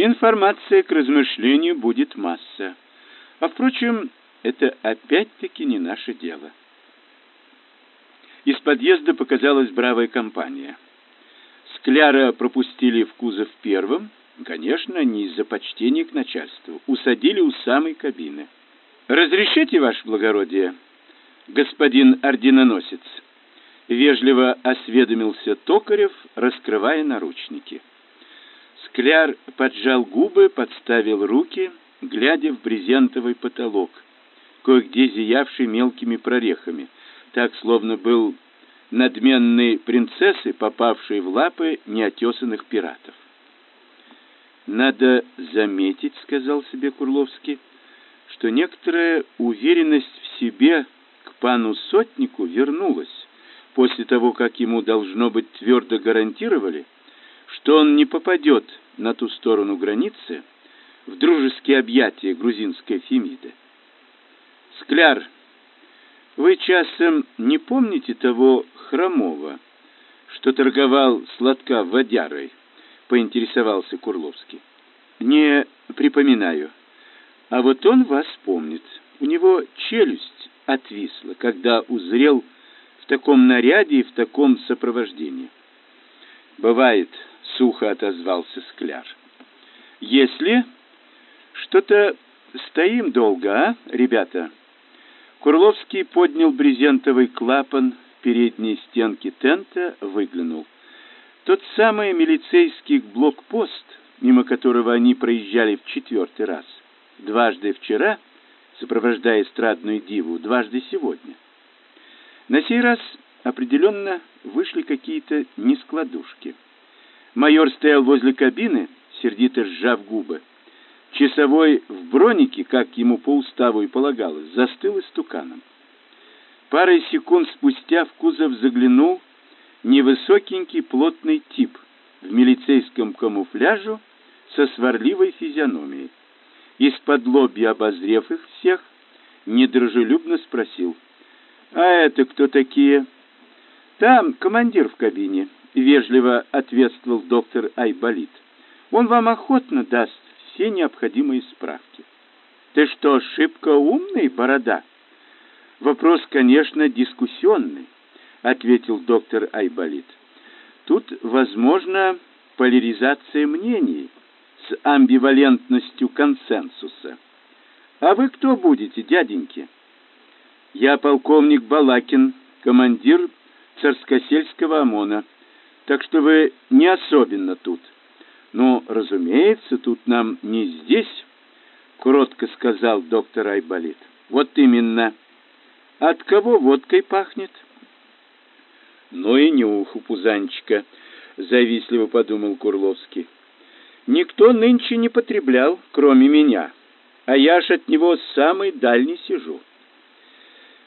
Информация к размышлению будет масса. А впрочем, это опять-таки не наше дело. Из подъезда показалась бравая компания. Скляра пропустили в кузов первым, конечно, не из-за почтения к начальству, усадили у самой кабины. «Разрешите, ваше благородие, господин орденоносец?» Вежливо осведомился Токарев, раскрывая наручники. Скляр поджал губы, подставил руки, глядя в брезентовый потолок, кое-где зиявший мелкими прорехами, так словно был надменной принцессы, попавшей в лапы неотесанных пиратов. «Надо заметить, — сказал себе Курловский, — что некоторая уверенность в себе к пану Сотнику вернулась после того, как ему, должно быть, твердо гарантировали, что он не попадет на ту сторону границы в дружеские объятия грузинской Фемиды. «Скляр, вы часом не помните того хромого, что торговал сладка водярой?» — поинтересовался Курловский. «Не припоминаю. А вот он вас помнит. У него челюсть отвисла, когда узрел в таком наряде и в таком сопровождении. Бывает, сухо отозвался Скляр. Если что-то стоим долго, а, ребята? Курловский поднял брезентовый клапан передней стенки тента, выглянул. Тот самый милицейский блокпост, мимо которого они проезжали в четвертый раз, дважды вчера, сопровождая эстрадную диву, дважды сегодня. На сей раз определенно вышли какие-то нескладушки. Майор стоял возле кабины, сердито сжав губы. Часовой в бронике, как ему по уставу и полагалось, застыл истуканом. Парой секунд спустя в кузов заглянул невысокенький плотный тип в милицейском камуфляжу со сварливой физиономией. Из-под лобья обозрев их всех, недружелюбно спросил: "А это кто такие?" "Там командир в кабине", вежливо ответствовал доктор Айболит. Он вам охотно даст все необходимые справки. Ты что, шибко умный, борода? Вопрос, конечно, дискуссионный, ответил доктор Айболит. Тут возможна поляризация мнений с амбивалентностью консенсуса. А вы кто будете, дяденьки? Я полковник Балакин, командир царскосельского ОМОНа так что вы не особенно тут. Но, разумеется, тут нам не здесь, кротко сказал доктор Айболит. Вот именно. От кого водкой пахнет? Ну и нюх у пузанчика, завистливо подумал Курловский. Никто нынче не потреблял, кроме меня, а я ж от него самый дальний сижу.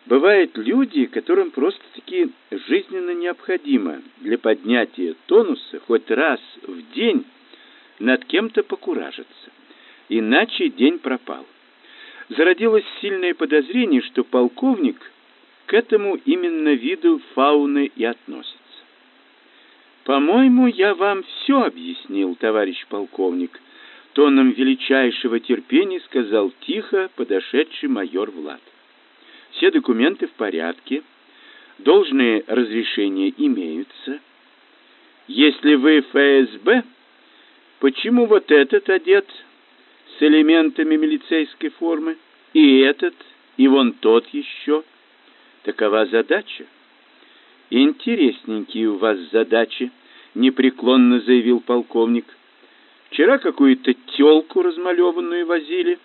Бывают люди, которым просто-таки жизненно необходимо для поднятия тонуса хоть раз в день над кем-то покуражиться. Иначе день пропал. Зародилось сильное подозрение, что полковник к этому именно виду фауны и относится. По-моему, я вам все объяснил, товарищ полковник, тоном величайшего терпения сказал тихо подошедший майор Влад. Все документы в порядке, должные разрешения имеются. Если вы ФСБ, почему вот этот одет с элементами милицейской формы, и этот, и вон тот еще? Такова задача. Интересненькие у вас задачи, непреклонно заявил полковник. Вчера какую-то тёлку размалеванную возили,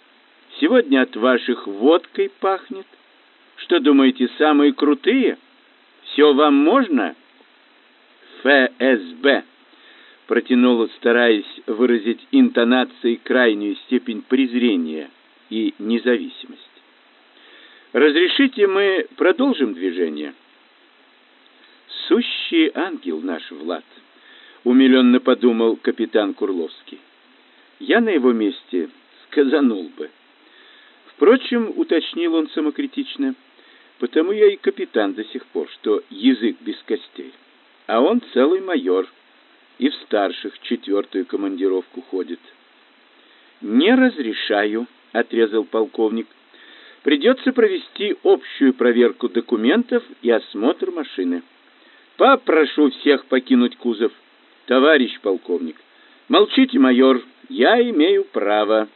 сегодня от ваших водкой пахнет. Что думаете, самые крутые? Все вам можно? ФСБ протянула, стараясь выразить интонацией крайнюю степень презрения и независимости. Разрешите мы продолжим движение? Сущий ангел наш Влад, умиленно подумал капитан Курловский. Я на его месте сказанул бы. Впрочем, уточнил он самокритично, — Потому я и капитан до сих пор, что язык без костей. А он целый майор и в старших четвертую командировку ходит. «Не разрешаю», — отрезал полковник. «Придется провести общую проверку документов и осмотр машины. Попрошу всех покинуть кузов. Товарищ полковник, молчите, майор, я имею право».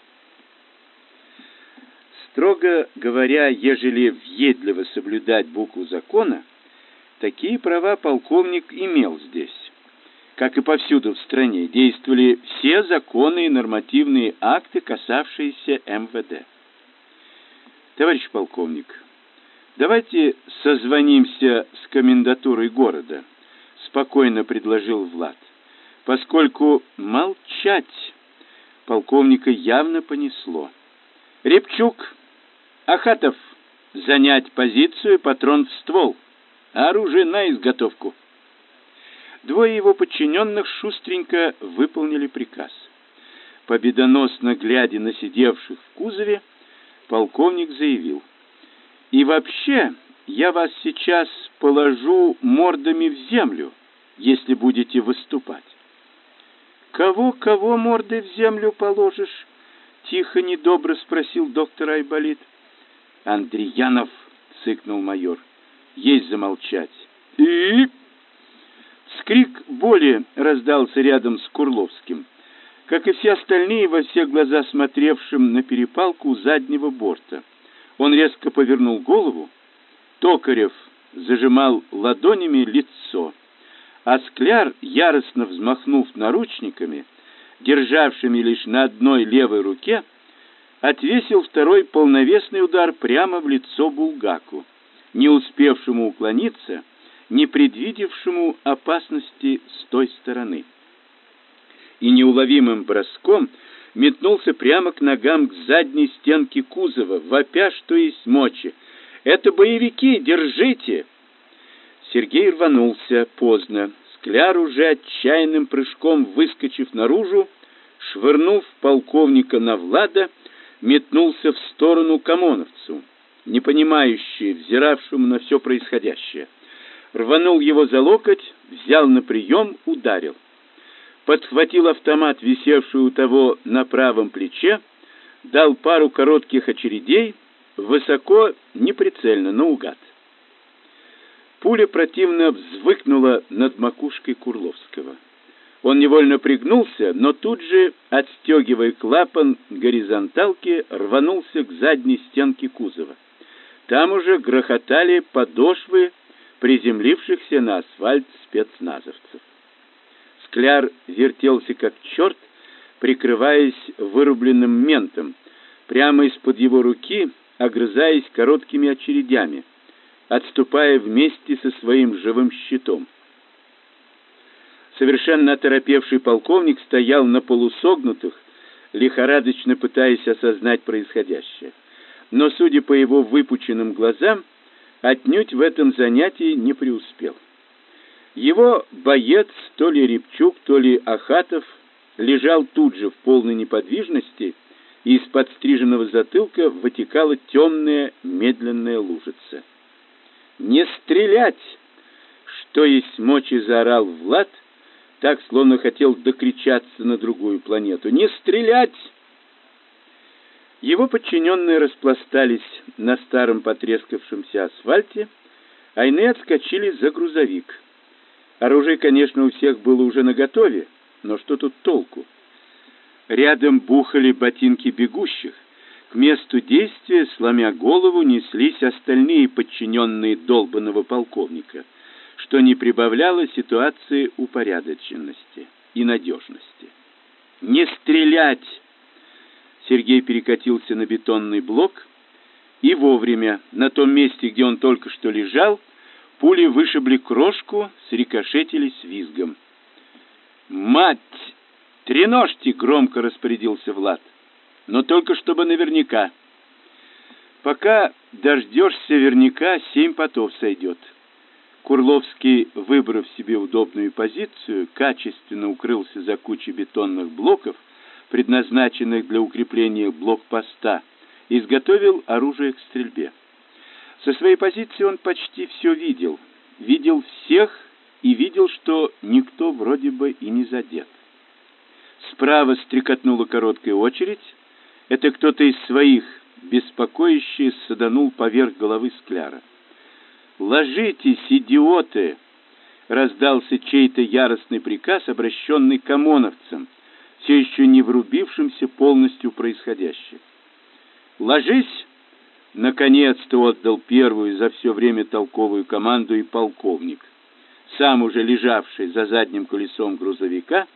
Строго говоря, ежели въедливо соблюдать букву закона, такие права полковник имел здесь. Как и повсюду в стране, действовали все законы и нормативные акты, касавшиеся МВД. Товарищ полковник, давайте созвонимся с комендатурой города, спокойно предложил Влад, поскольку молчать полковника явно понесло. Репчук Ахатов, занять позицию, патрон в ствол. Оружие на изготовку. Двое его подчиненных шустренько выполнили приказ. Победоносно глядя на сидевших в кузове, полковник заявил: "И вообще, я вас сейчас положу мордами в землю, если будете выступать". Кого, кого мордой в землю положишь? тихо недобро спросил доктор Айболит. Андреянов, цыкнул майор. Есть замолчать. И Скрик боли раздался рядом с Курловским, как и все остальные во все глаза смотревшим на перепалку у заднего борта. Он резко повернул голову. Токарев зажимал ладонями лицо, а Скляр, яростно взмахнув наручниками, державшими лишь на одной левой руке, отвесил второй полновесный удар прямо в лицо Булгаку, не успевшему уклониться, не предвидевшему опасности с той стороны. И неуловимым броском метнулся прямо к ногам к задней стенке кузова, вопя, что есть мочи. «Это боевики! Держите!» Сергей рванулся поздно. Скляр уже отчаянным прыжком выскочив наружу, швырнув полковника на Влада, метнулся в сторону Камоновцу, не понимающий, взиравшему на все происходящее. Рванул его за локоть, взял на прием, ударил. Подхватил автомат, висевший у того на правом плече, дал пару коротких очередей, высоко, неприцельно, наугад. Пуля противно взвыкнула над макушкой Курловского. Он невольно пригнулся, но тут же, отстегивая клапан горизонталки, рванулся к задней стенке кузова. Там уже грохотали подошвы приземлившихся на асфальт спецназовцев. Скляр вертелся как черт, прикрываясь вырубленным ментом, прямо из-под его руки, огрызаясь короткими очередями, отступая вместе со своим живым щитом. Совершенно оторопевший полковник стоял на полусогнутых, лихорадочно пытаясь осознать происходящее. Но, судя по его выпученным глазам, отнюдь в этом занятии не преуспел. Его боец, то ли Репчук, то ли Ахатов, лежал тут же в полной неподвижности, и из подстриженного затылка вытекала темная медленная лужица. «Не стрелять!» Что есть мочи, заорал Влад — так, словно хотел докричаться на другую планету. «Не стрелять!» Его подчиненные распластались на старом потрескавшемся асфальте, а иные отскочили за грузовик. Оружие, конечно, у всех было уже наготове, но что тут толку? Рядом бухали ботинки бегущих. К месту действия, сломя голову, неслись остальные подчиненные долбанного полковника — что не прибавляло ситуации упорядоченности и надежности. «Не стрелять!» Сергей перекатился на бетонный блок, и вовремя, на том месте, где он только что лежал, пули вышибли крошку, срикошетили с визгом. «Мать! Треножьте!» — громко распорядился Влад. «Но только чтобы наверняка. Пока дождешься верняка, семь потов сойдет». Курловский, выбрав себе удобную позицию, качественно укрылся за кучей бетонных блоков, предназначенных для укрепления блокпоста, и изготовил оружие к стрельбе. Со своей позиции он почти все видел, видел всех и видел, что никто вроде бы и не задет. Справа стрекотнула короткая очередь, Это кто-то из своих, беспокоящий, саданул поверх головы скляра. «Ложитесь, идиоты!» — раздался чей-то яростный приказ, обращенный к ОМОНовцам, все еще не врубившимся полностью происходящее. «Ложись!» — наконец-то отдал первую за все время толковую команду и полковник, сам уже лежавший за задним колесом грузовика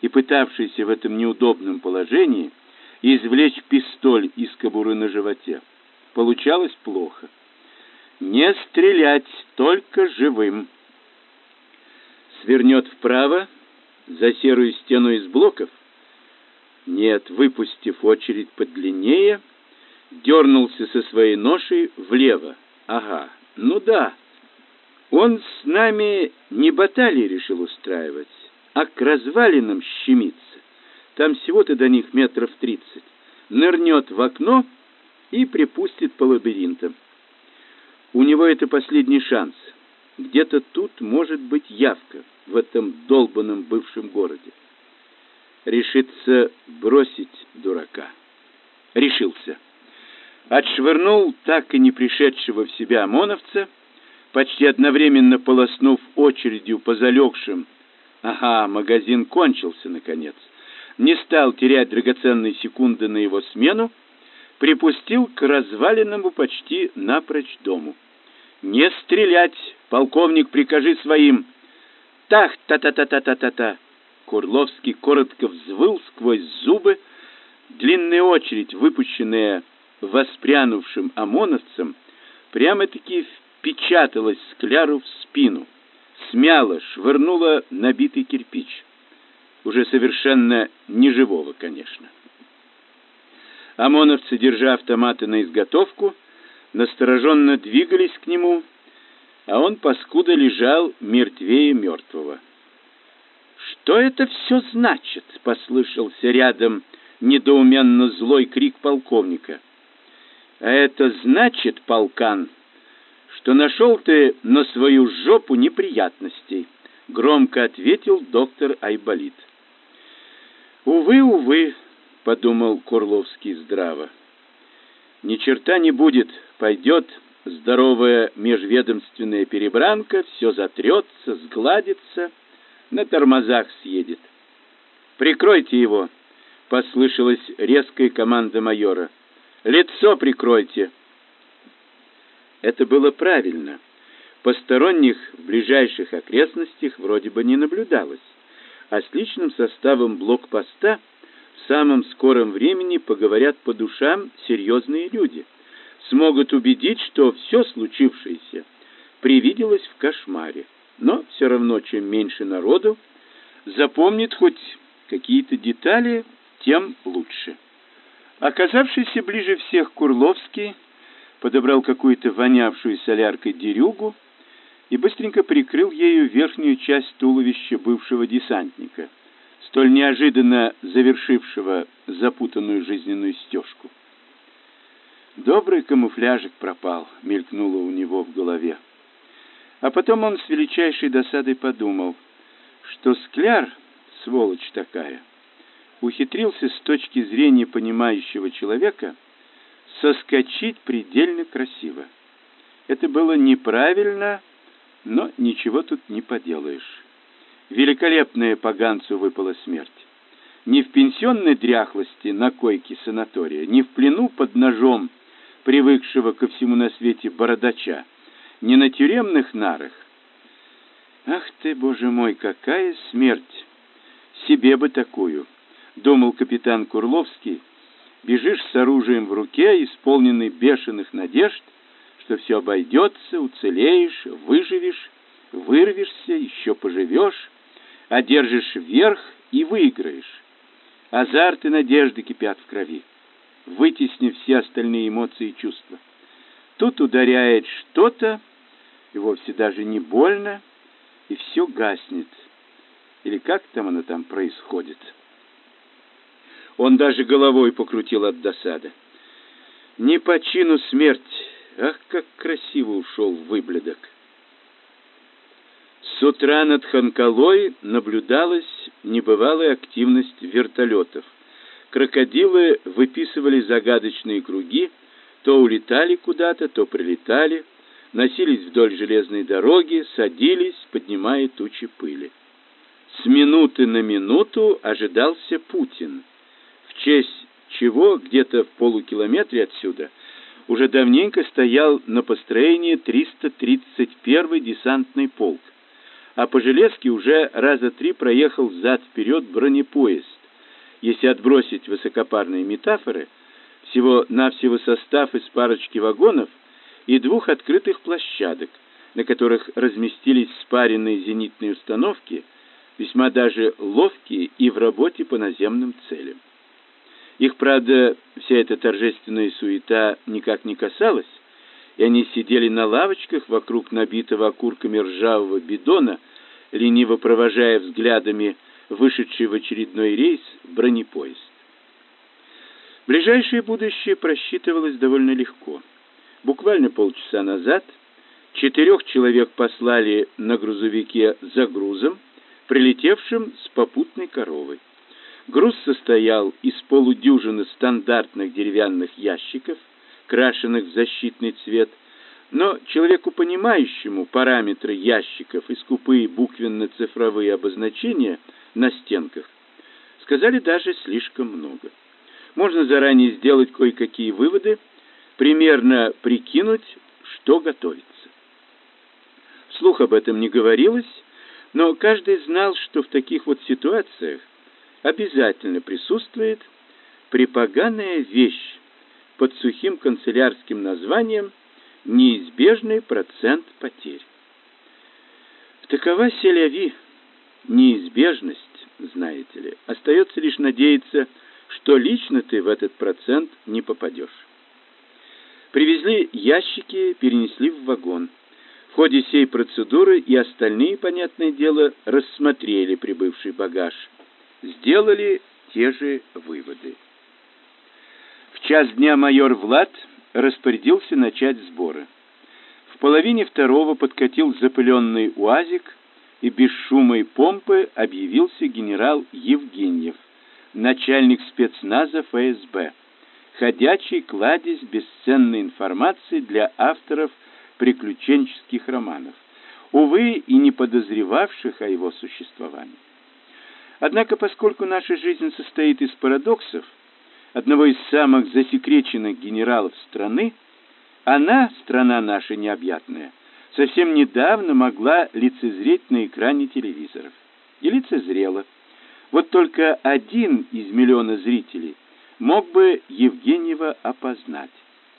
и пытавшийся в этом неудобном положении — извлечь пистоль из кобуры на животе. Получалось плохо. Не стрелять, только живым. Свернет вправо, за серую стену из блоков. Нет, выпустив очередь подлиннее, дернулся со своей ношей влево. Ага, ну да. Он с нами не баталии решил устраивать, а к развалинам щемиться там всего-то до них метров тридцать, нырнет в окно и припустит по лабиринтам. У него это последний шанс. Где-то тут может быть явка в этом долбанном бывшем городе. Решится бросить дурака. Решился. Отшвырнул так и не пришедшего в себя ОМОНовца, почти одновременно полоснув очередью по залегшим. Ага, магазин кончился, наконец не стал терять драгоценные секунды на его смену, припустил к разваленному почти напрочь дому. «Не стрелять! Полковник, прикажи своим!» «Тах! Та-та-та-та-та-та-та!» Курловский коротко взвыл сквозь зубы. Длинная очередь, выпущенная воспрянувшим ОМОНовцем, прямо-таки впечаталась Скляру в спину, смяла, швырнула набитый кирпич уже совершенно неживого, конечно. ОМОНовцы, держа автоматы на изготовку, настороженно двигались к нему, а он паскуда лежал мертвее мертвого. «Что это все значит?» — послышался рядом недоуменно злой крик полковника. «А это значит, полкан, что нашел ты на свою жопу неприятностей», — громко ответил доктор Айболит. Увы, увы, подумал Курловский здраво. Ни черта не будет, пойдет здоровая межведомственная перебранка, все затрется, сгладится, на тормозах съедет. Прикройте его, послышалась резкая команда майора. Лицо прикройте. Это было правильно. Посторонних в ближайших окрестностях вроде бы не наблюдалось а с личным составом блокпоста в самом скором времени поговорят по душам серьезные люди, смогут убедить, что все случившееся привиделось в кошмаре. Но все равно, чем меньше народу запомнит хоть какие-то детали, тем лучше. Оказавшийся ближе всех Курловский подобрал какую-то вонявшую соляркой дерюгу, и быстренько прикрыл ею верхнюю часть туловища бывшего десантника, столь неожиданно завершившего запутанную жизненную стежку. Добрый камуфляжик пропал, мелькнуло у него в голове. А потом он с величайшей досадой подумал, что Скляр, сволочь такая, ухитрился с точки зрения понимающего человека соскочить предельно красиво. Это было неправильно но ничего тут не поделаешь. Великолепная поганцу выпала смерть. Не в пенсионной дряхлости на койке санатория, не в плену под ножом привыкшего ко всему на свете бородача, не на тюремных нарах. Ах ты, боже мой, какая смерть! Себе бы такую, думал капитан Курловский. Бежишь с оружием в руке, исполненный бешеных надежд, что все обойдется, уцелеешь, выживешь, вырвешься, еще поживешь, одержишь верх и выиграешь. Азарт и надежды кипят в крови, вытеснив все остальные эмоции и чувства. Тут ударяет что-то, и вовсе даже не больно, и все гаснет. Или как там оно там происходит? Он даже головой покрутил от досады. Не по чину смерть, Ах, как красиво ушел выблядок! С утра над Ханкалой наблюдалась небывалая активность вертолетов, Крокодилы выписывали загадочные круги, то улетали куда-то, то прилетали, носились вдоль железной дороги, садились, поднимая тучи пыли. С минуты на минуту ожидался Путин, в честь чего где-то в полукилометре отсюда уже давненько стоял на построении 331-й десантный полк, а по железке уже раза три проехал взад-вперед бронепоезд. Если отбросить высокопарные метафоры, всего-навсего состав из парочки вагонов и двух открытых площадок, на которых разместились спаренные зенитные установки, весьма даже ловкие и в работе по наземным целям. Их, правда, вся эта торжественная суета никак не касалась, и они сидели на лавочках вокруг набитого окурками ржавого бидона, лениво провожая взглядами вышедший в очередной рейс бронепоезд. Ближайшее будущее просчитывалось довольно легко. Буквально полчаса назад четырех человек послали на грузовике за грузом, прилетевшим с попутной коровой. Груз состоял из полудюжины стандартных деревянных ящиков, крашенных в защитный цвет, но человеку понимающему параметры ящиков и скупые буквенно-цифровые обозначения на стенках сказали даже слишком много. Можно заранее сделать кое-какие выводы, примерно прикинуть, что готовится. Вслух об этом не говорилось, но каждый знал, что в таких вот ситуациях обязательно присутствует припоганая вещь под сухим канцелярским названием неизбежный процент потерь. Такова селяви, неизбежность, знаете ли. Остается лишь надеяться, что лично ты в этот процент не попадешь. Привезли ящики, перенесли в вагон. В ходе сей процедуры и остальные, понятное дело, рассмотрели прибывший багаж – сделали те же выводы. Час дня майор Влад распорядился начать сборы. В половине второго подкатил запыленный УАЗик, и без шума и помпы объявился генерал Евгеньев, начальник спецназа ФСБ, ходячий кладезь бесценной информации для авторов приключенческих романов, увы, и не подозревавших о его существовании. Однако, поскольку наша жизнь состоит из парадоксов, одного из самых засекреченных генералов страны, она, страна наша необъятная, совсем недавно могла лицезреть на экране телевизоров. И лицезрела. Вот только один из миллиона зрителей мог бы Евгеньева опознать.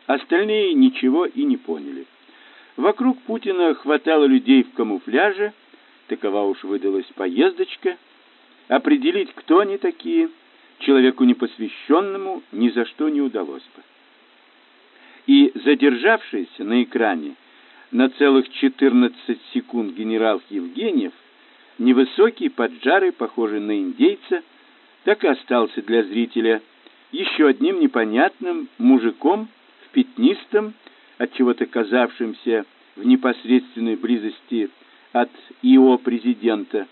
Остальные ничего и не поняли. Вокруг Путина хватало людей в камуфляже, такова уж выдалась поездочка – Определить, кто они такие, человеку непосвященному ни за что не удалось бы. И задержавшийся на экране на целых 14 секунд генерал Евгеньев, невысокий, поджарый, похожий на индейца, так и остался для зрителя еще одним непонятным мужиком в пятнистом, от чего-то казавшимся в непосредственной близости от ИО президента,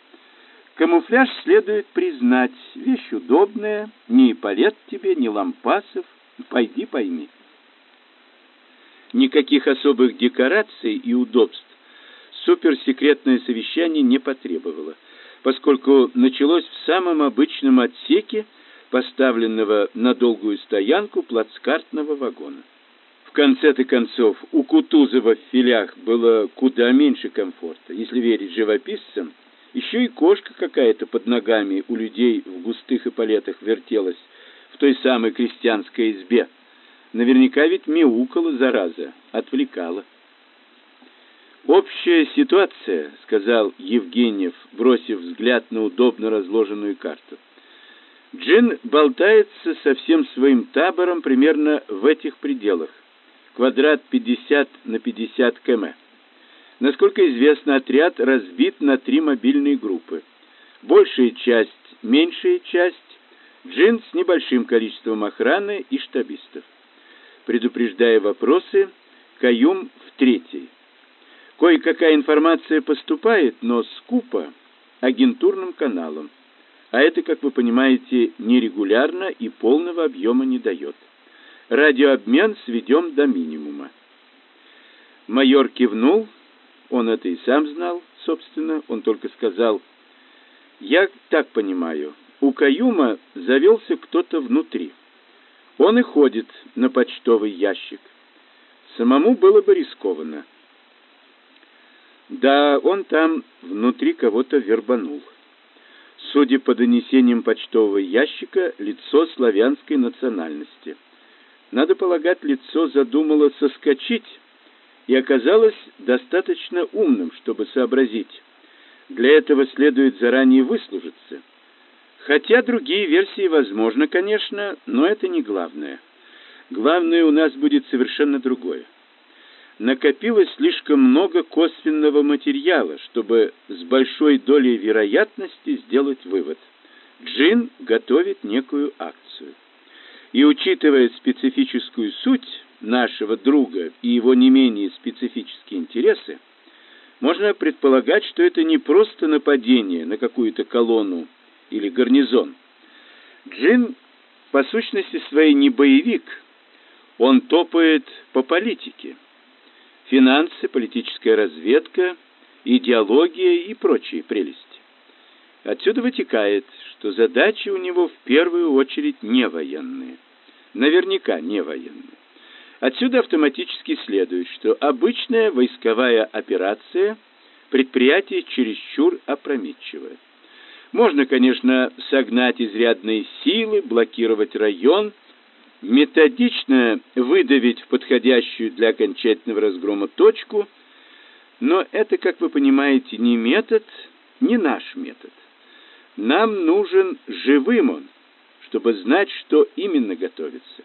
Камуфляж следует признать, вещь удобная, ни палет тебе, ни лампасов, пойди пойми. Никаких особых декораций и удобств суперсекретное совещание не потребовало, поскольку началось в самом обычном отсеке, поставленного на долгую стоянку плацкартного вагона. В конце-то концов, у Кутузова в филях было куда меньше комфорта, если верить живописцам, еще и кошка какая-то под ногами у людей в густых эполетах вертелась в той самой крестьянской избе. Наверняка ведь мяукала, зараза, отвлекала. «Общая ситуация», — сказал Евгеньев, бросив взгляд на удобно разложенную карту. «Джин болтается со всем своим табором примерно в этих пределах. Квадрат 50 на 50 км. Насколько известно, отряд разбит на три мобильные группы. Большая часть, меньшая часть, джин с небольшим количеством охраны и штабистов. Предупреждая вопросы, Каюм в третьей. Кое-какая информация поступает, но скупо, агентурным каналом. а это, как вы понимаете, нерегулярно и полного объема не дает. Радиообмен сведем до минимума. Майор кивнул, он это и сам знал, собственно, он только сказал, «Я так понимаю, у Каюма завелся кто-то внутри. Он и ходит на почтовый ящик. Самому было бы рискованно. Да, он там внутри кого-то вербанул. Судя по донесениям почтового ящика, лицо славянской национальности. Надо полагать, лицо задумало соскочить и оказалось достаточно умным, чтобы сообразить. Для этого следует заранее выслужиться. Хотя другие версии возможны, конечно, но это не главное. Главное у нас будет совершенно другое накопилось слишком много косвенного материала, чтобы с большой долей вероятности сделать вывод. Джин готовит некую акцию. И учитывая специфическую суть нашего друга и его не менее специфические интересы, можно предполагать, что это не просто нападение на какую-то колонну или гарнизон. Джин по сущности своей не боевик, он топает по политике финансы, политическая разведка, идеология и прочие прелести. Отсюда вытекает, что задачи у него в первую очередь не военные. Наверняка не военные. Отсюда автоматически следует, что обычная войсковая операция – предприятие чересчур опрометчивое. Можно, конечно, согнать изрядные силы, блокировать район, методично выдавить в подходящую для окончательного разгрома точку, но это, как вы понимаете, не метод, не наш метод. Нам нужен живым он, чтобы знать, что именно готовится.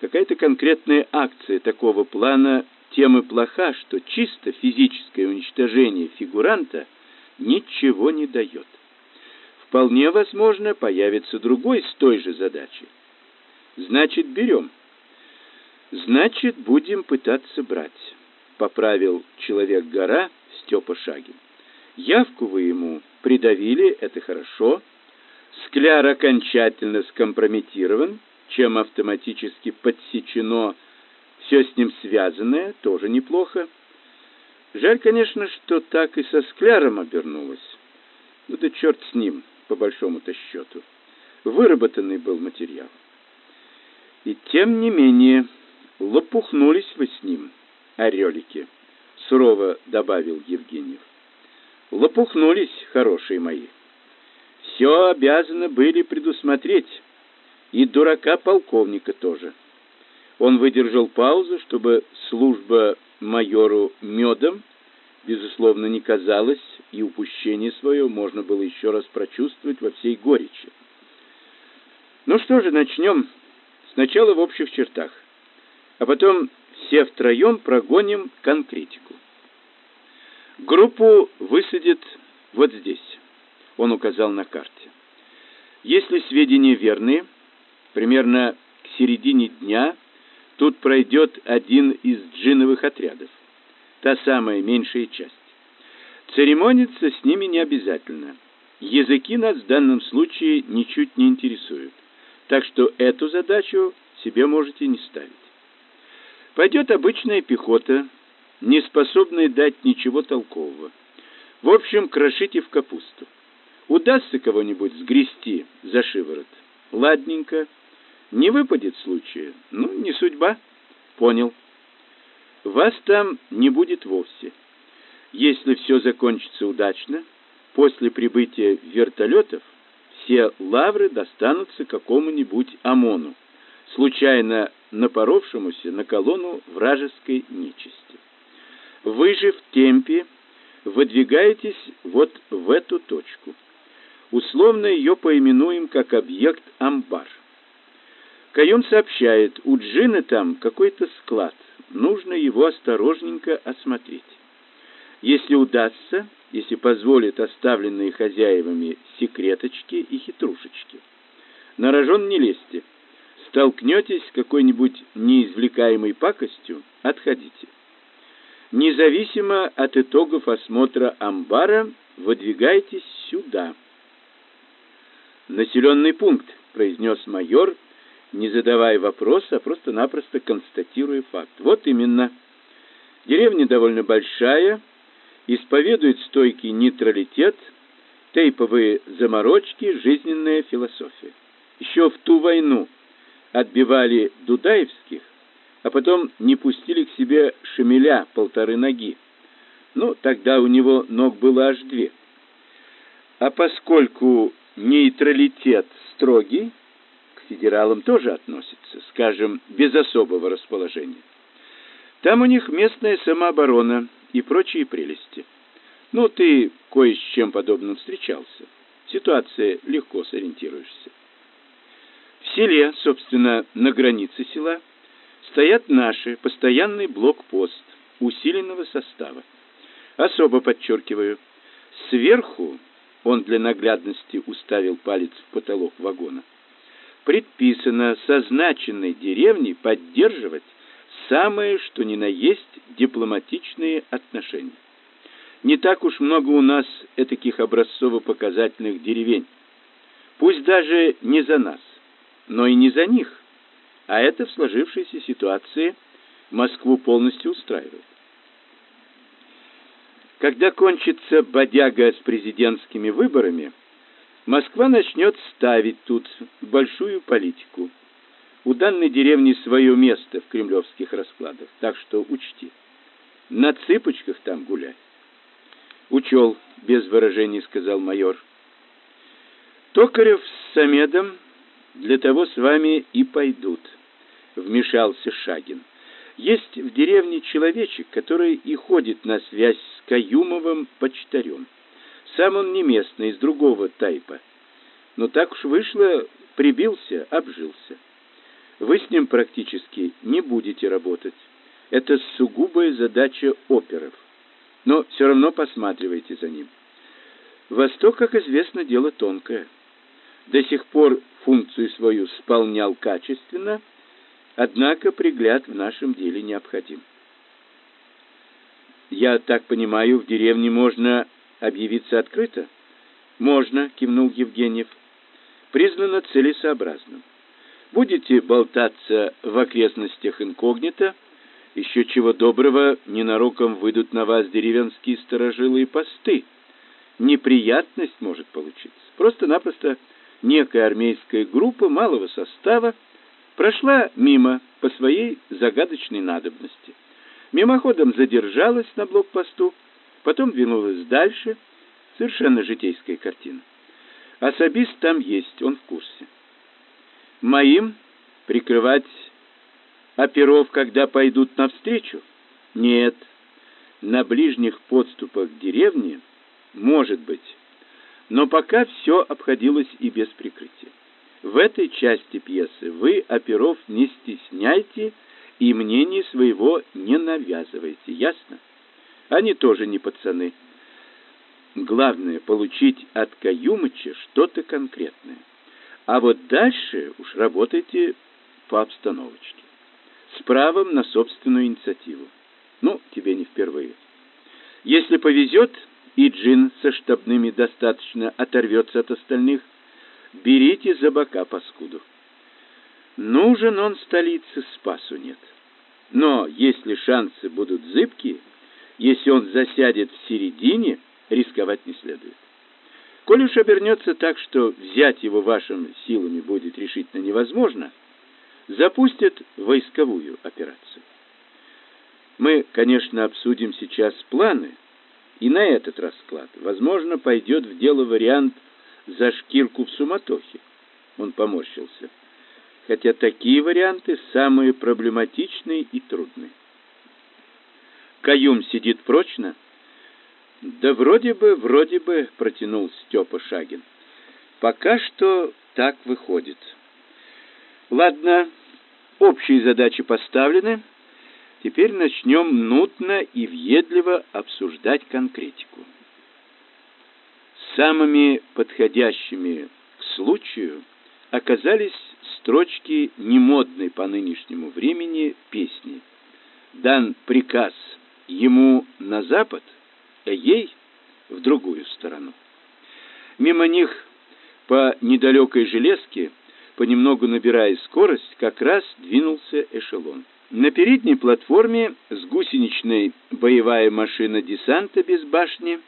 Какая-то конкретная акция такого плана тем и плоха, что чисто физическое уничтожение фигуранта ничего не дает. Вполне возможно, появится другой с той же задачей. Значит, берем. Значит, будем пытаться брать, поправил человек-гора Степа Шагин. Явку вы ему придавили, это хорошо. Скляр окончательно скомпрометирован, чем автоматически подсечено все с ним связанное, тоже неплохо. Жаль, конечно, что так и со Скляром обернулось. Ну да черт с ним, по большому-то счету. Выработанный был материал. И тем не менее, лопухнулись вы с ним, орелики, сурово добавил Евгеньев. Лопухнулись, хорошие мои. Все обязаны были предусмотреть, и дурака полковника тоже. Он выдержал паузу, чтобы служба майору медом, безусловно, не казалась, и упущение свое можно было еще раз прочувствовать во всей горечи. Ну что же, начнем Сначала в общих чертах, а потом все втроем прогоним конкретику. Группу высадят вот здесь. Он указал на карте. Если сведения верные, примерно к середине дня тут пройдет один из джиновых отрядов. Та самая меньшая часть. Церемониться с ними не обязательно. Языки нас в данном случае ничуть не интересуют. Так что эту задачу себе можете не ставить. Пойдет обычная пехота, не способная дать ничего толкового. В общем, крошите в капусту. Удастся кого-нибудь сгрести за шиворот? Ладненько. Не выпадет случая? Ну, не судьба. Понял. Вас там не будет вовсе. Если все закончится удачно, после прибытия вертолетов все лавры достанутся какому-нибудь ОМОНу, случайно напоровшемуся на колонну вражеской нечисти. Вы же в темпе выдвигаетесь вот в эту точку. Условно ее поименуем как объект амбар. Каюн сообщает, у Джины там какой-то склад, нужно его осторожненько осмотреть. Если удастся, если позволят оставленные хозяевами секреточки и хитрушечки. На рожон не лезьте. Столкнетесь с какой-нибудь неизвлекаемой пакостью, отходите. Независимо от итогов осмотра амбара, выдвигайтесь сюда. населенный пункт, произнес майор, не задавая вопроса, а просто-напросто констатируя факт. Вот именно. Деревня довольно большая, исповедует стойкий нейтралитет, тейповые заморочки, жизненная философия. Еще в ту войну отбивали Дудаевских, а потом не пустили к себе Шемеля полторы ноги. Ну, тогда у него ног было аж две. А поскольку нейтралитет строгий, федералам тоже относится, скажем, без особого расположения. Там у них местная самооборона и прочие прелести. Ну, ты кое с чем подобным встречался. Ситуация легко сориентируешься. В селе, собственно, на границе села, стоят наши, постоянный блокпост усиленного состава. Особо подчеркиваю, сверху он для наглядности уставил палец в потолок вагона. Предписано со значенной деревней поддерживать самые, что ни на есть, дипломатичные отношения. Не так уж много у нас этих образцово-показательных деревень. Пусть даже не за нас, но и не за них. А это в сложившейся ситуации Москву полностью устраивает. Когда кончится бодяга с президентскими выборами, Москва начнет ставить тут большую политику. У данной деревни свое место в кремлевских раскладах, так что учти. На цыпочках там гулять. Учел, без выражений сказал майор. Токарев с Самедом для того с вами и пойдут, вмешался Шагин. Есть в деревне человечек, который и ходит на связь с Каюмовым почтарем. Сам он не местный, из другого тайпа. Но так уж вышло, прибился, обжился. Вы с ним практически не будете работать. Это сугубая задача оперов. Но все равно посматривайте за ним. Восток, как известно, дело тонкое. До сих пор функцию свою исполнял качественно – Однако пригляд в нашем деле необходим. Я так понимаю, в деревне можно объявиться открыто? Можно, кивнул Евгеньев. Признано целесообразным. Будете болтаться в окрестностях инкогнито, еще чего доброго, ненароком выйдут на вас деревенские сторожилы и посты. Неприятность может получиться. Просто-напросто некая армейская группа малого состава прошла мимо по своей загадочной надобности. Мимоходом задержалась на блокпосту, потом двинулась дальше. Совершенно житейская картина. Особист там есть, он в курсе. Моим прикрывать оперов, когда пойдут навстречу? Нет. На ближних подступах к деревне может быть. Но пока все обходилось и без прикрытия. В этой части пьесы вы оперов не стесняйте и мнение своего не навязывайте, ясно? Они тоже не пацаны. Главное получить от Каюмыча что-то конкретное. А вот дальше уж работайте по обстановочке. С правом на собственную инициативу. Ну, тебе не впервые. Если повезет, и Джин со штабными достаточно оторвется от остальных – берите за бока паскуду. Нужен он столице, спасу нет. Но если шансы будут зыбкие, если он засядет в середине, рисковать не следует. Коль уж обернется так, что взять его вашими силами будет решительно невозможно, запустят войсковую операцию. Мы, конечно, обсудим сейчас планы, и на этот расклад, возможно, пойдет в дело вариант за шкирку в суматохе. Он поморщился. Хотя такие варианты самые проблематичные и трудные. Каюм сидит прочно? Да вроде бы, вроде бы, протянул Степа Шагин. Пока что так выходит. Ладно, общие задачи поставлены. Теперь начнем нудно и въедливо обсуждать конкретику. Самыми подходящими к случаю оказались строчки немодной по нынешнему времени песни. Дан приказ ему на запад, а ей в другую сторону. Мимо них По недалекой железке, понемногу набирая скорость, как раз двинулся эшелон. На передней платформе с гусеничной боевая машина десанта без башни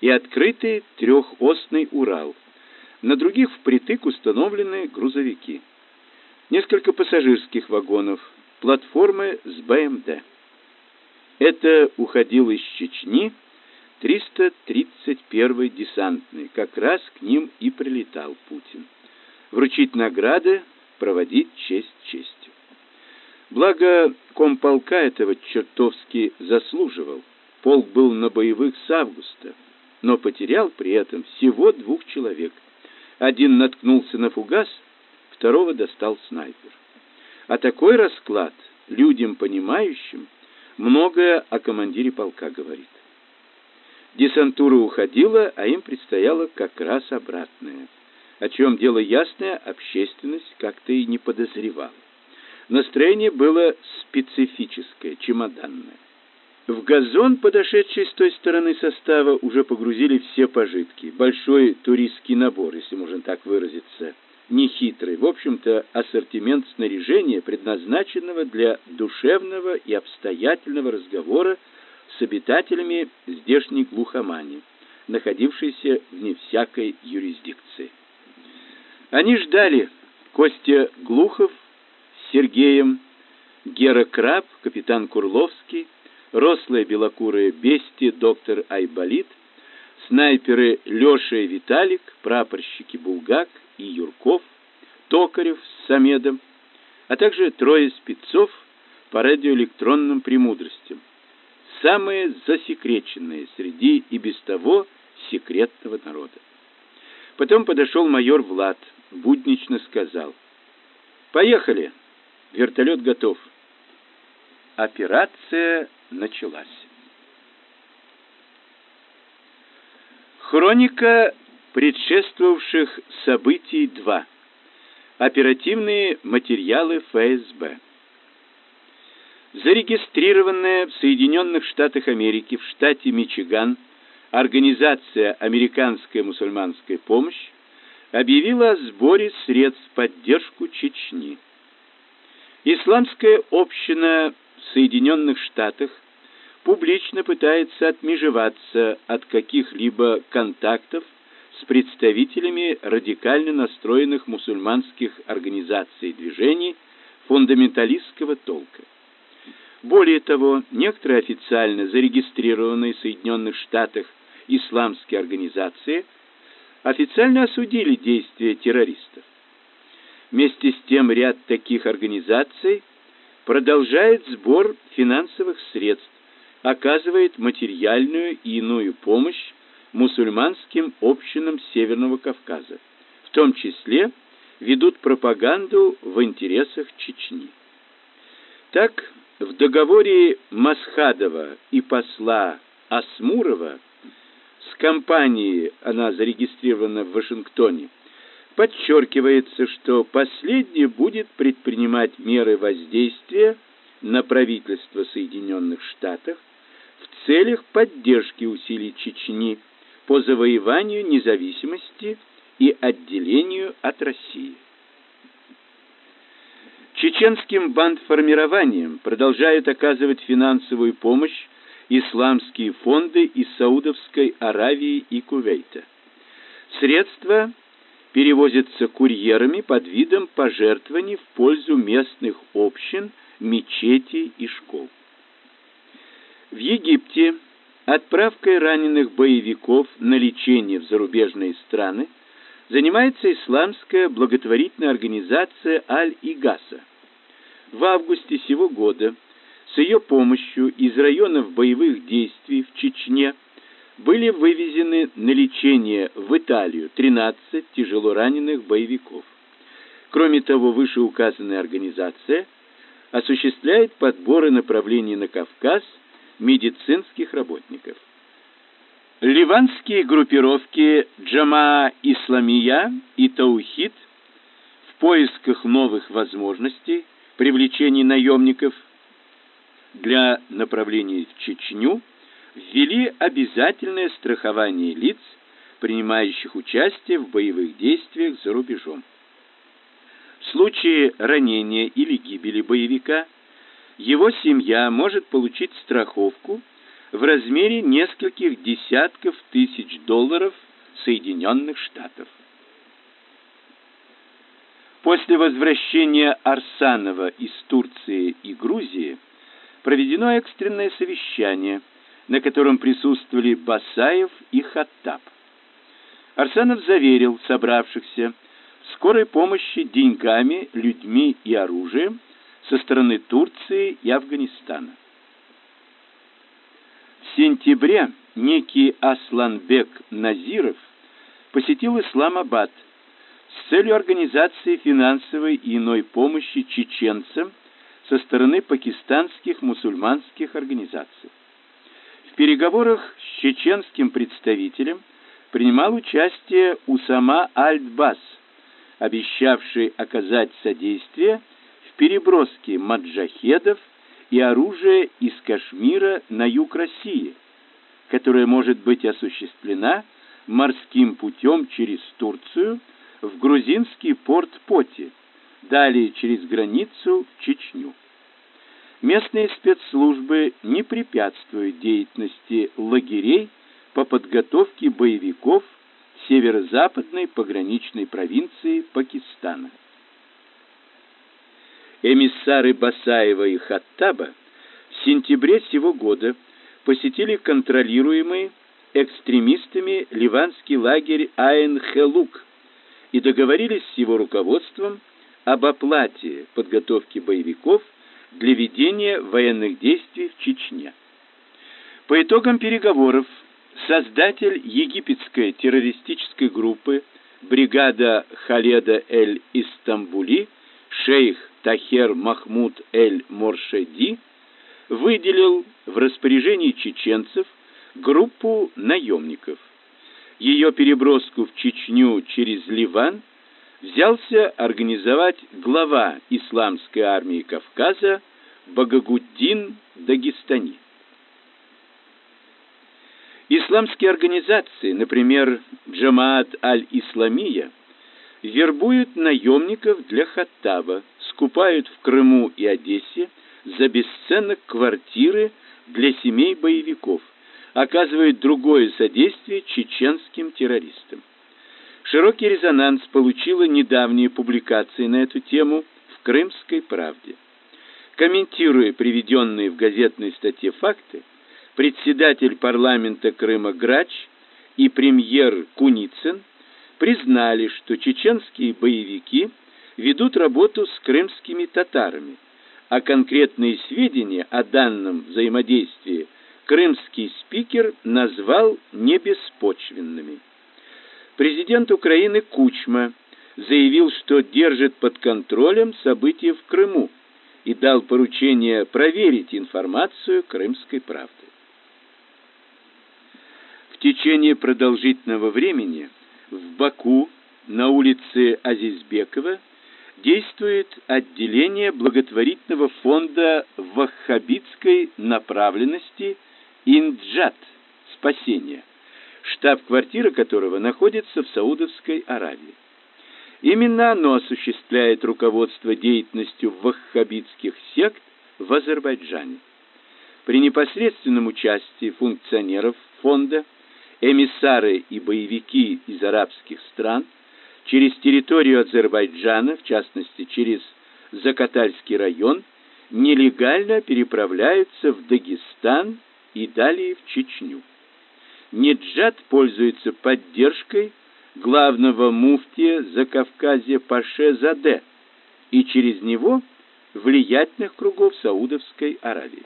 и открытый трехосный Урал. На других впритык установлены грузовики. Несколько пассажирских вагонов, платформы с БМД. Это уходил из Чечни 331-й десантный, как раз к ним и прилетал Путин. Вручить награды, проводить честь честью. Благо, комполка этого чертовски заслуживал. Полк был на боевых с августа, но потерял при этом всего двух человек. Один наткнулся на фугас, второго достал снайпер. А такой расклад людям понимающим многое о командире полка говорит. Десантура уходила, а им предстояло как раз обратное, о чем дело ясное общественность как-то и не подозревала. Настроение было специфическое, чемоданное. В газон, подошедший с той стороны состава, уже погрузили все пожитки. Большой туристский набор, если можно так выразиться. Нехитрый, в общем-то, ассортимент снаряжения, предназначенного для душевного и обстоятельного разговора с обитателями здешней глухомани, находившейся вне всякой юрисдикции. Они ждали Костя Глухов с Сергеем, Гера Краб, капитан Курловский, рослая белокурая бести доктор Айболит, снайперы Леша и Виталик, прапорщики Булгак и Юрков, Токарев с Самедом, а также трое спецов по радиоэлектронным премудростям, самые засекреченные среди и без того секретного народа. Потом подошел майор Влад, буднично сказал: "Поехали. Вертолет готов". Операция началась. Хроника предшествовавших событий 2. Оперативные материалы ФСБ. Зарегистрированная в Соединенных Штатах Америки в штате Мичиган организация «Американская мусульманская помощь» объявила о сборе средств в поддержку Чечни. Исламская община в Соединенных Штатах публично пытается отмежеваться от каких-либо контактов с представителями радикально настроенных мусульманских организаций и движений фундаменталистского толка. Более того, некоторые официально зарегистрированные в Соединенных Штатах исламские организации официально осудили действия террористов. Вместе с тем ряд таких организаций продолжает сбор финансовых средств, оказывает материальную и иную помощь мусульманским общинам Северного Кавказа, в том числе ведут пропаганду в интересах Чечни. Так, в договоре Масхадова и посла Асмурова с компанией, она зарегистрирована в Вашингтоне, подчеркивается, что последний будет предпринимать меры воздействия на правительство Соединенных Штатов в целях поддержки усилий Чечни по завоеванию независимости и отделению от России. Чеченским бандформированиям продолжают оказывать финансовую помощь исламские фонды из Саудовской Аравии и Кувейта. Средства перевозятся курьерами под видом пожертвований в пользу местных общин, мечетей и школ. В Египте отправкой раненых боевиков на лечение в зарубежные страны занимается исламская благотворительная организация Аль-Игаса. В августе сего года с ее помощью из районов боевых действий в Чечне были вывезены на лечение в Италию 13 тяжело раненых боевиков. Кроме того, вышеуказанная организация осуществляет подборы направлений на Кавказ медицинских работников. Ливанские группировки Джамаа Исламия и Таухид в поисках новых возможностей привлечения наемников для направления в Чечню ввели обязательное страхование лиц, принимающих участие в боевых действиях за рубежом. В случае ранения или гибели боевика его семья может получить страховку в размере нескольких десятков тысяч долларов Соединенных Штатов. После возвращения Арсанова из Турции и Грузии проведено экстренное совещание, на котором присутствовали Басаев и Хаттаб. Арсанов заверил собравшихся в скорой помощи деньгами, людьми и оружием со стороны Турции и Афганистана. В сентябре некий Асланбек Назиров посетил Исламабад с целью организации финансовой и иной помощи чеченцам со стороны пакистанских мусульманских организаций. В переговорах с чеченским представителем принимал участие Усама Альт-Бас, обещавший оказать содействие в переброске маджахедов и оружия из Кашмира на юг России, которая может быть осуществлена морским путем через Турцию в грузинский порт Поти, далее через границу в Чечню. Местные спецслужбы не препятствуют деятельности лагерей по подготовке боевиков северо-западной пограничной провинции Пакистана. Эмиссары Басаева и Хаттаба в сентябре сего года посетили контролируемый экстремистами ливанский лагерь Айн-Хелук и договорились с его руководством об оплате подготовки боевиков для ведения военных действий в Чечне. По итогам переговоров создатель египетской террористической группы бригада Халеда эль-Истамбули шейх Тахер Махмуд эль-Моршеди выделил в распоряжении чеченцев группу наемников. Ее переброску в Чечню через Ливан взялся организовать глава исламской армии Кавказа Багагуддин Дагестани. Исламские организации, например, Джамаат аль-Исламия, вербуют наемников для Хаттаба, скупают в Крыму и Одессе за бесценок квартиры для семей боевиков, оказывают другое содействие чеченским террористам. Широкий резонанс получила недавняя публикация на эту тему в Крымской правде. Комментируя приведенные в газетной статье факты, председатель парламента Крыма Грач и премьер Куницын признали, что чеченские боевики ведут работу с крымскими татарами, а конкретные сведения о данном взаимодействии крымский спикер назвал небеспочвенными. Президент Украины Кучма заявил, что держит под контролем события в Крыму и дал поручение проверить информацию крымской правды течение продолжительного времени в Баку на улице Азизбекова действует отделение благотворительного фонда ваххабитской направленности Инджат спасение, штаб-квартира которого находится в Саудовской Аравии. Именно оно осуществляет руководство деятельностью ваххабитских сект в Азербайджане. При непосредственном участии функционеров фонда эмиссары и боевики из арабских стран через территорию Азербайджана, в частности через Закатальский район, нелегально переправляются в Дагестан и далее в Чечню. Неджат пользуется поддержкой главного муфтия Закавказья Паше Заде и через него влиятельных кругов Саудовской Аравии.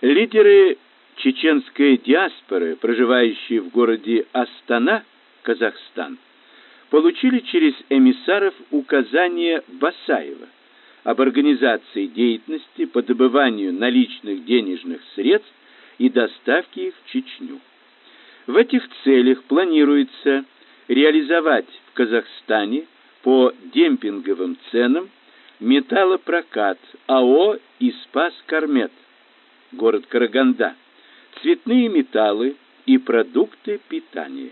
Лидеры чеченской диаспоры, проживающие в городе Астана, Казахстан, получили через эмиссаров указание Басаева об организации деятельности по добыванию наличных денежных средств и доставке их в Чечню. В этих целях планируется реализовать в Казахстане по демпинговым ценам металлопрокат АО «Испас Кармет», город Караганда, цветные металлы, и продукты питания.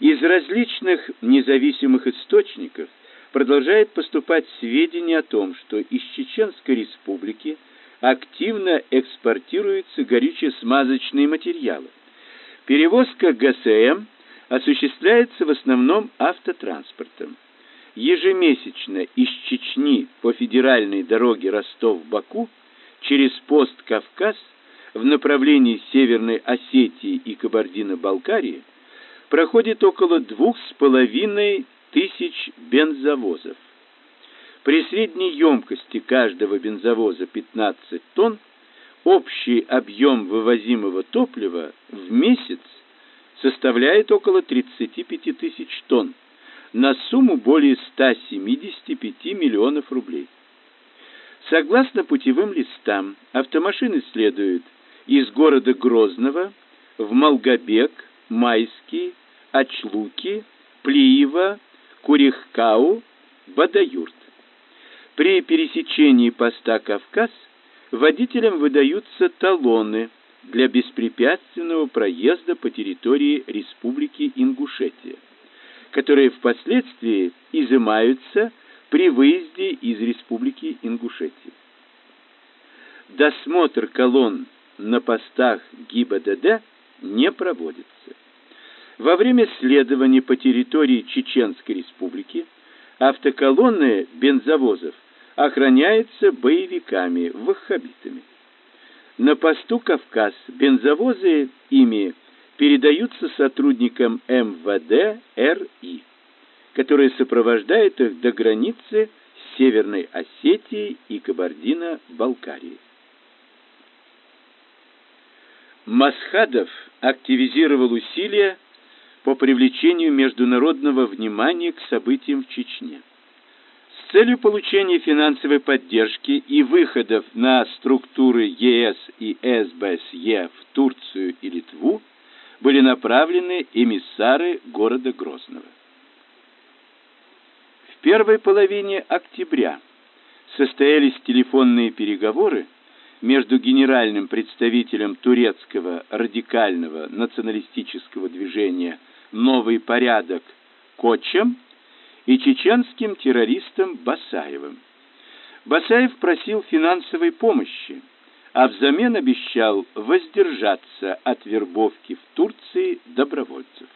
Из различных независимых источников продолжает поступать сведения о том, что из Чеченской республики активно экспортируются горюче-смазочные материалы. Перевозка ГСМ осуществляется в основном автотранспортом. Ежемесячно из Чечни по федеральной дороге Ростов-Баку через пост Кавказ в направлении Северной Осетии и Кабардино-Балкарии проходит около двух с половиной тысяч бензовозов. При средней емкости каждого бензовоза 15 тонн общий объем вывозимого топлива в месяц составляет около 35 тысяч тонн на сумму более 175 миллионов рублей. Согласно путевым листам, автомашины следуют из города Грозного в Малгобек, Майский, Очлуки, Плиево, Курихкау, Бадаюрт. При пересечении поста Кавказ водителям выдаются талоны для беспрепятственного проезда по территории Республики Ингушетия, которые впоследствии изымаются при выезде из Республики Ингушетия. Досмотр колонн на постах ГИБДД не проводится. Во время следования по территории Чеченской Республики автоколонны бензовозов охраняются боевиками, ваххабитами. На посту Кавказ бензовозы ими передаются сотрудникам МВД РИ, которые сопровождают их до границы с Северной Осетией и Кабардино-Балкарией. Масхадов активизировал усилия по привлечению международного внимания к событиям в Чечне. С целью получения финансовой поддержки и выходов на структуры ЕС и СБСЕ в Турцию и Литву были направлены эмиссары города Грозного. Первой половине октября состоялись телефонные переговоры между генеральным представителем турецкого радикального националистического движения «Новый порядок» Кочем и чеченским террористом Басаевым. Басаев просил финансовой помощи, а взамен обещал воздержаться от вербовки в Турции добровольцев.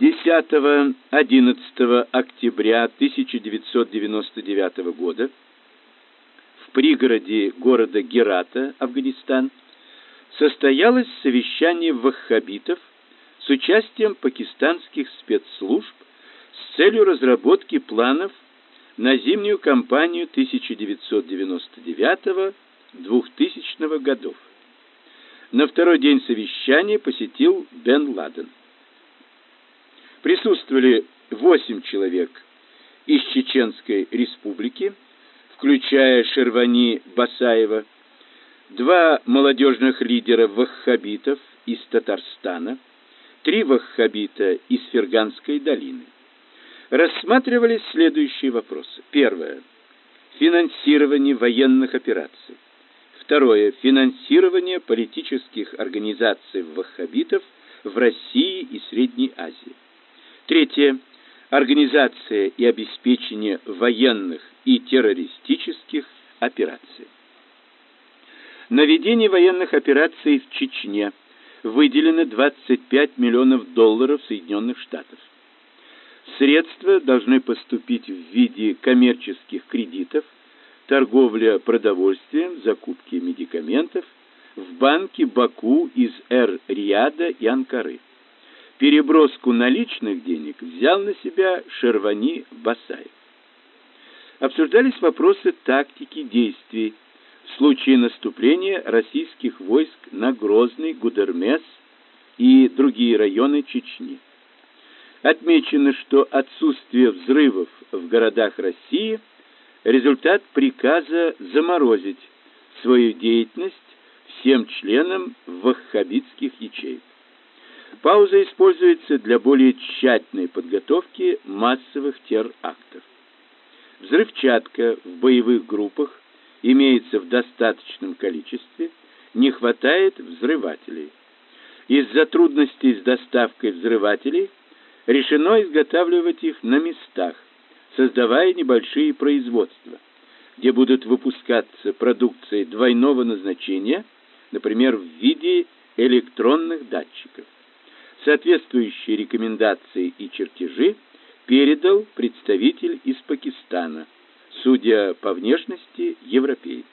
10-11 октября 1999 года в пригороде города Герата, Афганистан, состоялось совещание ваххабитов с участием пакистанских спецслужб с целью разработки планов на зимнюю кампанию 1999-2000 годов. На второй день совещания посетил Бен Ладен. Присутствовали восемь человек из Чеченской республики, включая Шервани Басаева, два молодежных лидера ваххабитов из Татарстана, три ваххабита из Ферганской долины. Рассматривались следующие вопросы. Первое. Финансирование военных операций. Второе. Финансирование политических организаций ваххабитов в России и Средней Азии. Третье. Организация и обеспечение военных и террористических операций. На ведение военных операций в Чечне выделено 25 миллионов долларов Соединенных Штатов. Средства должны поступить в виде коммерческих кредитов, торговля продовольствием, закупки медикаментов в банке Баку из Эр-Рияда и Анкары. Переброску наличных денег взял на себя Шервани Басаев обсуждались вопросы тактики действий в случае наступления российских войск на Грозный, Гудермес и другие районы Чечни. Отмечено, что отсутствие взрывов в городах России – результат приказа заморозить свою деятельность всем членам ваххабитских ячеек. Пауза используется для более тщательной подготовки массовых терактов. Взрывчатка в боевых группах имеется в достаточном количестве не хватает взрывателей. Из-за трудностей с доставкой взрывателей решено изготавливать их на местах, создавая небольшие производства, где будут выпускаться продукции двойного назначения, например, в виде электронных датчиков. Соответствующие рекомендации и чертежи передал представитель из Пакистана, судя по внешности, европеец.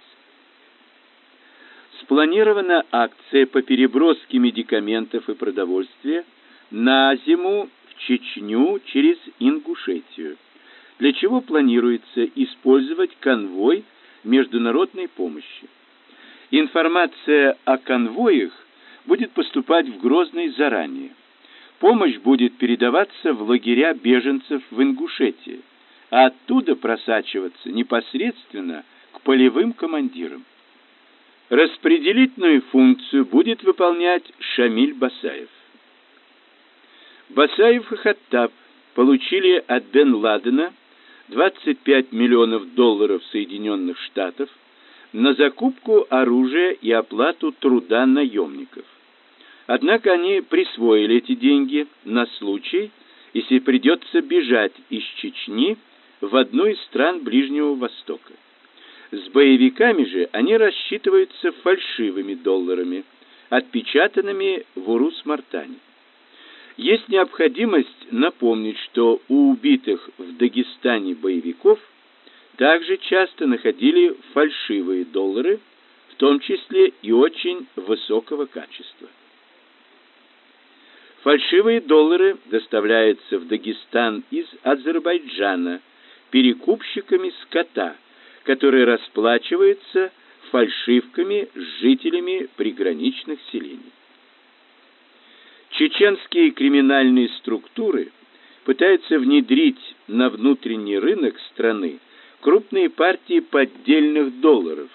Спланирована акция по переброске медикаментов и продовольствия на зиму в Чечню через Ингушетию, для чего планируется использовать конвой международной помощи. Информация о конвоях будет поступать в Грозный заранее. Помощь будет передаваться в лагеря беженцев в Ингушетии, а оттуда просачиваться непосредственно к полевым командирам. Распределительную функцию будет выполнять Шамиль Басаев. Басаев и Хаттаб получили от Бен Ладена 25 миллионов долларов Соединенных Штатов на закупку оружия и оплату труда наемников. Однако они присвоили эти деньги на случай, если придется бежать из Чечни в одну из стран Ближнего Востока. С боевиками же они рассчитываются фальшивыми долларами, отпечатанными в Урус-Мартане. Есть необходимость напомнить, что у убитых в Дагестане боевиков также часто находили фальшивые доллары, в том числе и очень высокого качества. Фальшивые доллары доставляются в Дагестан из Азербайджана перекупщиками скота, которые расплачиваются фальшивками с жителями приграничных селений. Чеченские криминальные структуры пытаются внедрить на внутренний рынок страны крупные партии поддельных долларов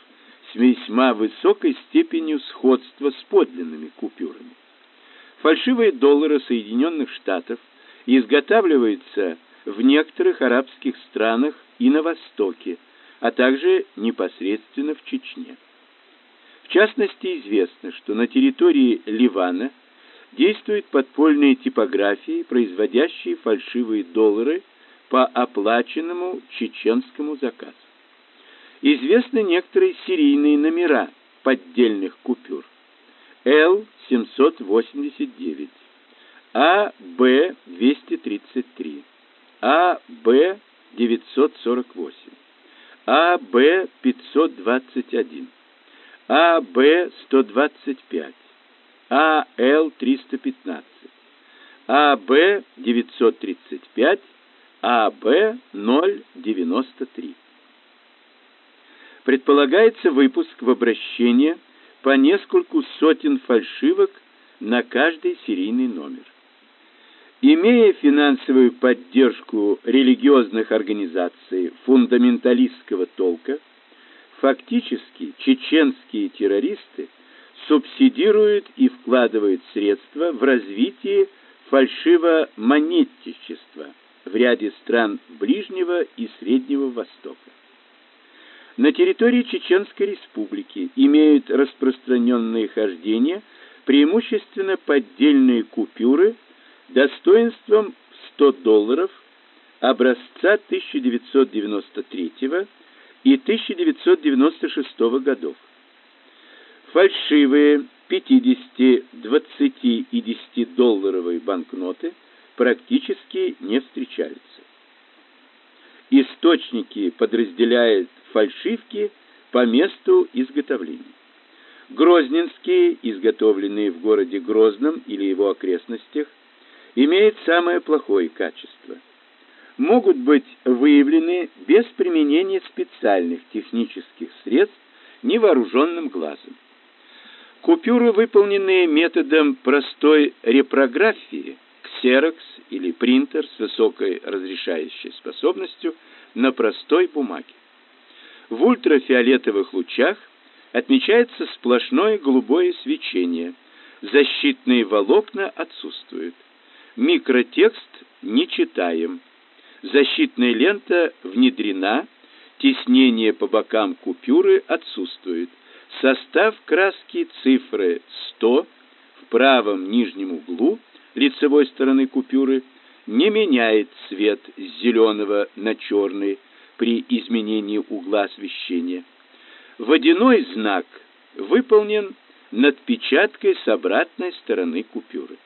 с весьма высокой степенью сходства с подлинными купюрами. Фальшивые доллары Соединенных Штатов изготавливаются в некоторых арабских странах и на Востоке, а также непосредственно в Чечне. В частности, известно, что на территории Ливана действуют подпольные типографии, производящие фальшивые доллары по оплаченному чеченскому заказу. Известны некоторые серийные номера поддельных купюр. Л-789, АБ-233, АБ-948, АБ-521, АБ-125, АЛ-315, АБ-935, АБ-093. Предполагается выпуск в обращение – по нескольку сотен фальшивок на каждый серийный номер. Имея финансовую поддержку религиозных организаций фундаменталистского толка, фактически чеченские террористы субсидируют и вкладывают средства в развитие фальшивомонетчества в ряде стран Ближнего и Среднего Востока на территории Чеченской Республики имеют распространенное хождение преимущественно поддельные купюры достоинством 100 долларов образца 1993 и 1996 годов. Фальшивые 50, 20 и 10 долларовые банкноты практически не встречаются. Источники подразделяют фальшивки по месту изготовления. Грозненские, изготовленные в городе Грозном или его окрестностях, имеют самое плохое качество. Могут быть выявлены без применения специальных технических средств невооруженным глазом. Купюры, выполненные методом простой репрографии, ксерокс или принтер с высокой разрешающей способностью на простой бумаге. В ультрафиолетовых лучах отмечается сплошное голубое свечение. Защитные волокна отсутствуют. Микротекст не читаем. Защитная лента внедрена, теснение по бокам купюры отсутствует. Состав краски цифры 100 в правом нижнем углу лицевой стороны купюры не меняет цвет с зеленого на черный при изменении угла освещения. Водяной знак выполнен над печаткой с обратной стороны купюры.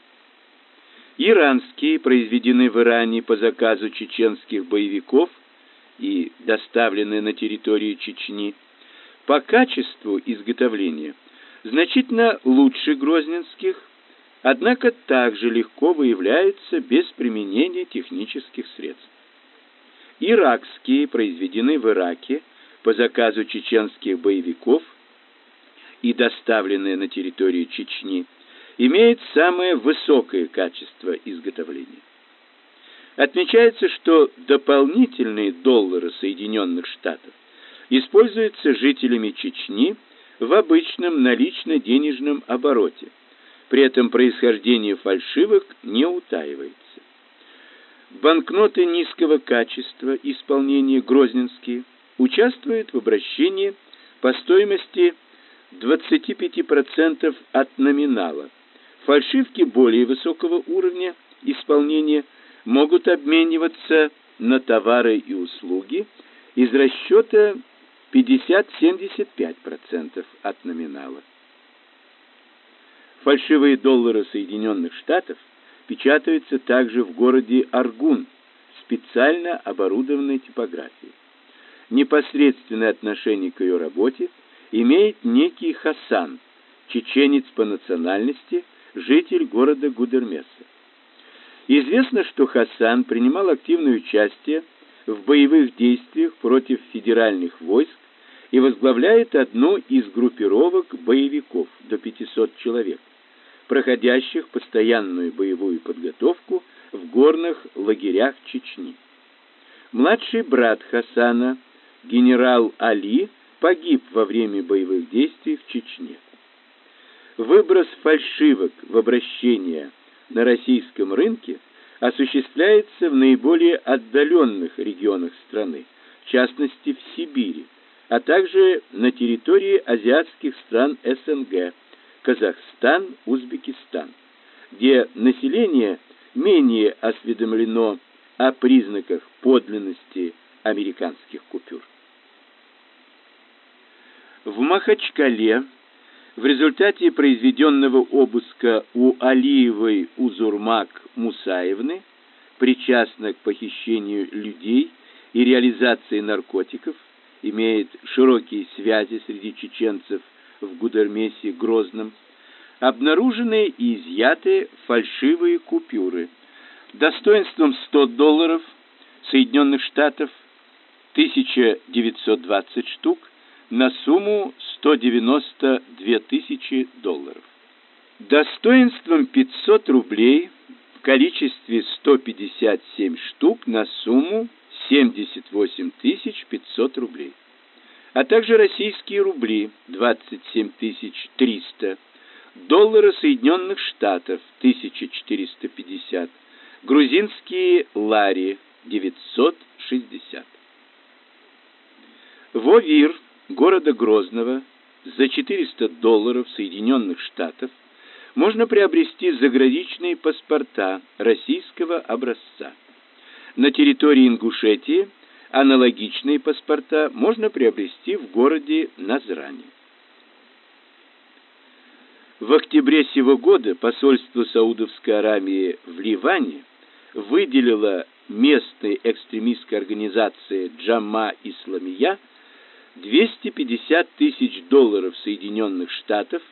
Иранские, произведены в Иране по заказу чеченских боевиков и доставленные на территорию Чечни, по качеству изготовления значительно лучше грозненских, однако также легко выявляются без применения технических средств. Иракские, произведены в Ираке по заказу чеченских боевиков и доставленные на территорию Чечни, имеют самое высокое качество изготовления. Отмечается, что дополнительные доллары Соединенных Штатов используются жителями Чечни в обычном налично-денежном обороте. При этом происхождение фальшивок не утаивается. Банкноты низкого качества исполнения грозненские участвуют в обращении по стоимости 25% от номинала. Фальшивки более высокого уровня исполнения могут обмениваться на товары и услуги из расчета 50-75% от номинала. Фальшивые доллары Соединенных Штатов печатаются также в городе Аргун, специально оборудованной типографией. Непосредственное отношение к ее работе имеет некий Хасан, чеченец по национальности, житель города Гудермеса. Известно, что Хасан принимал активное участие в боевых действиях против федеральных войск и возглавляет одну из группировок боевиков до 500 человек, проходящих постоянную боевую подготовку в горных лагерях Чечни. Младший брат Хасана, генерал Али, погиб во время боевых действий в Чечне. Выброс фальшивок в обращение на российском рынке осуществляется в наиболее отдаленных регионах страны, в частности в Сибири, а также на территории азиатских стран СНГ, Казахстан, Узбекистан, где население менее осведомлено о признаках подлинности американских купюр. В Махачкале в результате произведенного обыска у Алиевой Узурмак Мусаевны, причастной к похищению людей и реализации наркотиков, имеет широкие связи среди чеченцев в Гудермесе Грозном, обнаружены и изъяты фальшивые купюры достоинством 100 долларов Соединенных Штатов, 1920 штук, на сумму 192 тысячи долларов. Достоинством 500 рублей в количестве 157 штук на сумму 78 500 рублей, а также российские рубли 27 300, доллары Соединенных Штатов 1450, грузинские лари 960. Вовир города Грозного за 400 долларов Соединенных Штатов можно приобрести заграничные паспорта российского образца. На территории Ингушетии аналогичные паспорта можно приобрести в городе Назрани. В октябре сего года посольство Саудовской Аравии в Ливане выделило местной экстремистской организации Джама Исламия 250 тысяч долларов Соединенных Штатов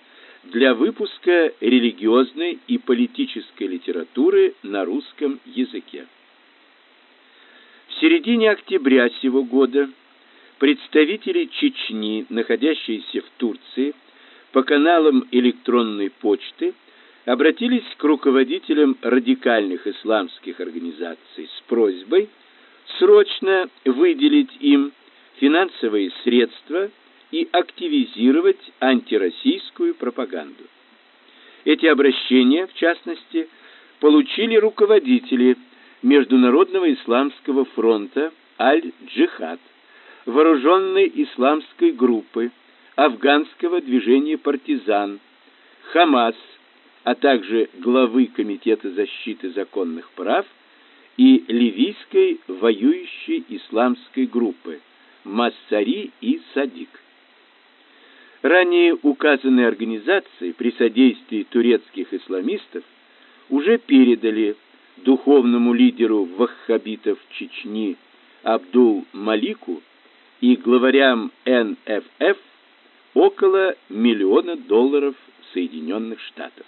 для выпуска религиозной и политической литературы на русском языке. Середине октября сего года представители Чечни, находящиеся в Турции, по каналам электронной почты обратились к руководителям радикальных исламских организаций с просьбой срочно выделить им финансовые средства и активизировать антироссийскую пропаганду. Эти обращения, в частности, получили руководители Международного исламского фронта Аль-Джихад, вооруженной исламской группы, афганского движения партизан, Хамас, а также главы Комитета защиты законных прав и ливийской воюющей исламской группы Массари и Садик. Ранее указанные организации при содействии турецких исламистов уже передали духовному лидеру ваххабитов Чечни Абдул Малику и главарям НФФ около миллиона долларов Соединенных Штатов.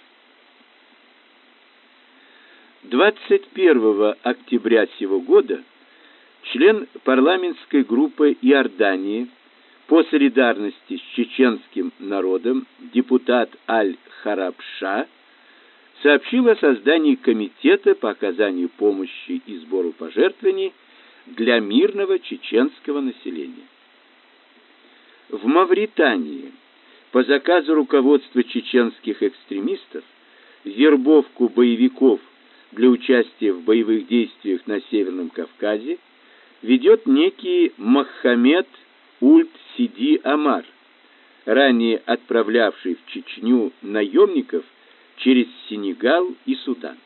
21 октября сего года член парламентской группы Иордании по солидарности с чеченским народом депутат Аль-Харабша сообщил о создании комитета по оказанию помощи и сбору пожертвований для мирного чеченского населения. В Мавритании по заказу руководства чеченских экстремистов вербовку боевиков для участия в боевых действиях на Северном Кавказе ведет некий Мохаммед Ульт-Сиди Амар, ранее отправлявший в Чечню наемников через Сенегал и Судан.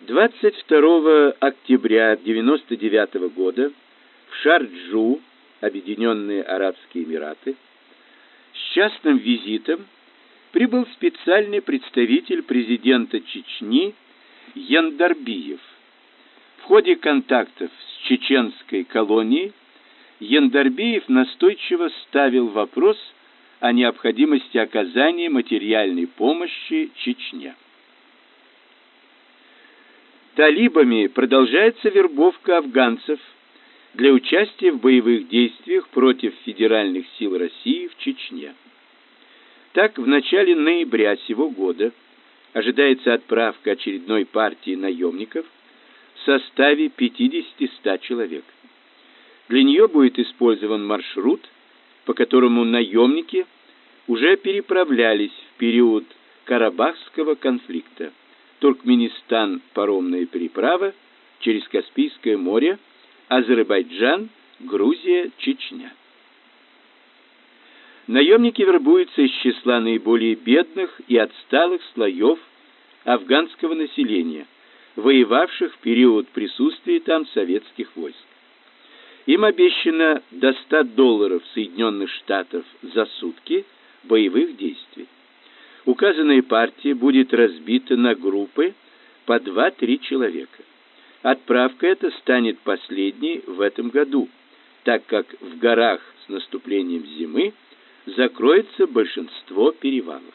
22 октября 1999 года в Шарджу, Объединенные Арабские Эмираты, с частным визитом прибыл специальный представитель президента Чечни Яндарбиев. В ходе контактов с чеченской колонией Яндарбиев настойчиво ставил вопрос о необходимости оказания материальной помощи Чечне. Талибами продолжается вербовка афганцев для участия в боевых действиях против федеральных сил России в Чечне. Так, в начале ноября сего года ожидается отправка очередной партии наемников в составе 50-100 человек. Для нее будет использован маршрут, по которому наемники уже переправлялись в период Карабахского конфликта. Туркменистан паромная переправа через Каспийское море, Азербайджан, Грузия, Чечня. Наемники вербуются из числа наиболее бедных и отсталых слоев афганского населения, воевавших в период присутствия там советских войск. Им обещано до 100 долларов Соединенных Штатов за сутки боевых действий. Указанная партия будет разбита на группы по 2-3 человека. Отправка эта станет последней в этом году, так как в горах с наступлением зимы закроется большинство перевалов.